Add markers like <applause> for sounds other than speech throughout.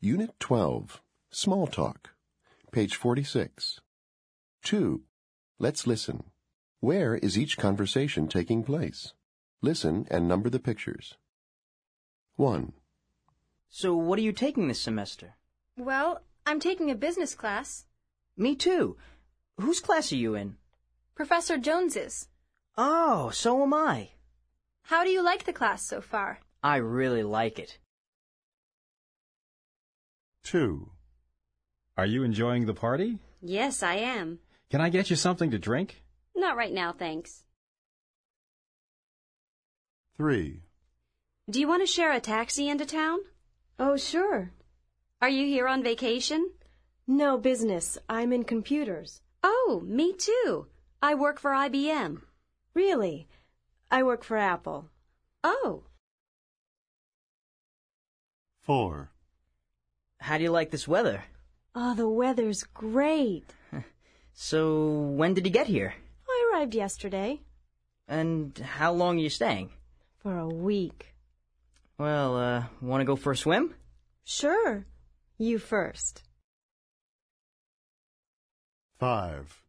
Unit 12, Small Talk, page 46. 2. Let's listen. Where is each conversation taking place? Listen and number the pictures. 1. So what are you taking this semester? Well, I'm taking a business class. Me too. Whose class are you in? Professor Jones's. Oh, so am I. How do you like the class so far? I really like it. 2. Are you enjoying the party? Yes, I am. Can I get you something to drink? Not right now, thanks. 3. Do you want to share a taxi into town? Oh, sure. Are you here on vacation? No business. I'm in computers. Oh, me too. I work for IBM. Really? I work for Apple. Oh, 4. How do you like this weather? Oh, the weather's great. <laughs> So when did you get here? I arrived yesterday. And how long are you staying? For a week. Well, uh, want to go for a swim? Sure. You first. 5.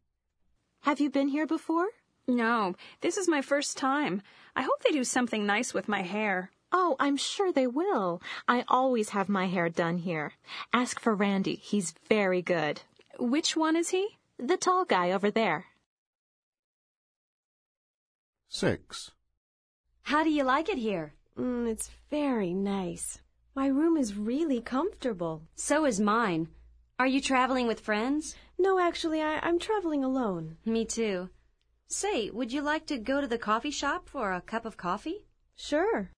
Have you been here before? No, this is my first time. I hope they do something nice with my hair. Oh, I'm sure they will. I always have my hair done here. Ask for Randy. He's very good. Which one is he? The tall guy over there. 6. how do you like it here? Mm, it's very nice. My room is really comfortable. So is mine. Are you traveling with friends? No, actually, I, I'm traveling alone. Me too. Say, would you like to go to the coffee shop for a cup of coffee? Sure.